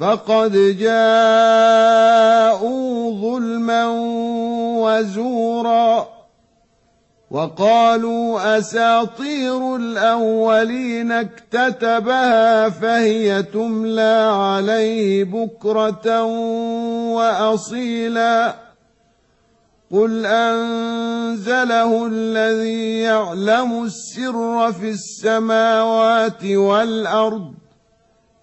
فقد جاءوا ظلما وزورا وقالوا أساطير الأولين اكتتبها فهي تملى عليه بكرة وأصيلا قل أنزله الذي يعلم السر في السماوات والأرض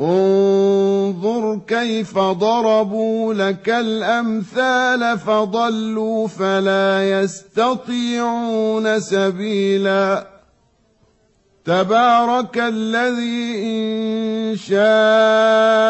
انظر كيف ضربوا لك الأمثال فضلوا فلا يستطيعون سبيلا. تبارك الذي إن شاء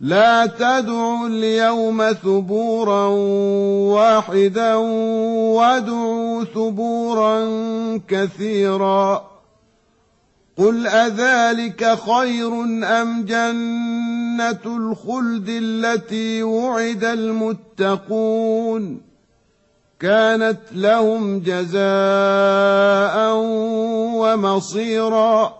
لا تدعوا اليوم ثبورا واحدا وادعوا ثبورا كثيرا. قل أذلك خير أم جنة الخلد التي وعد المتقون؟ كانت لهم جزاء ومصيرا.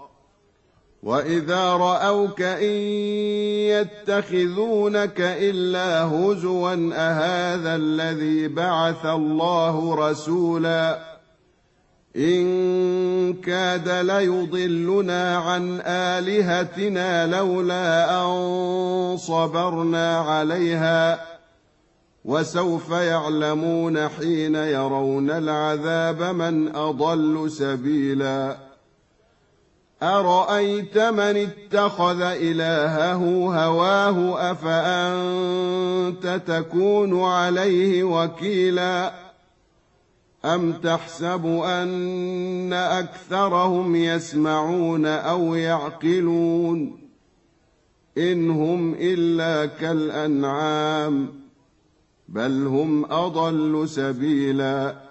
واذا راوك ان يتخذونك الا هزوا اهذا الذي بعث الله رسولا ان كاد ليضلنا عن الهتنا لولا ان صبرنا عليها وسوف يعلمون حين يرون العذاب من اضل سبيلا ارايت من اتخذ الهه هواه افانت تكون عليه وكيلا ام تحسب ان اكثرهم يسمعون أو يعقلون ان هم الا كالانعام بل هم اضل سبيلا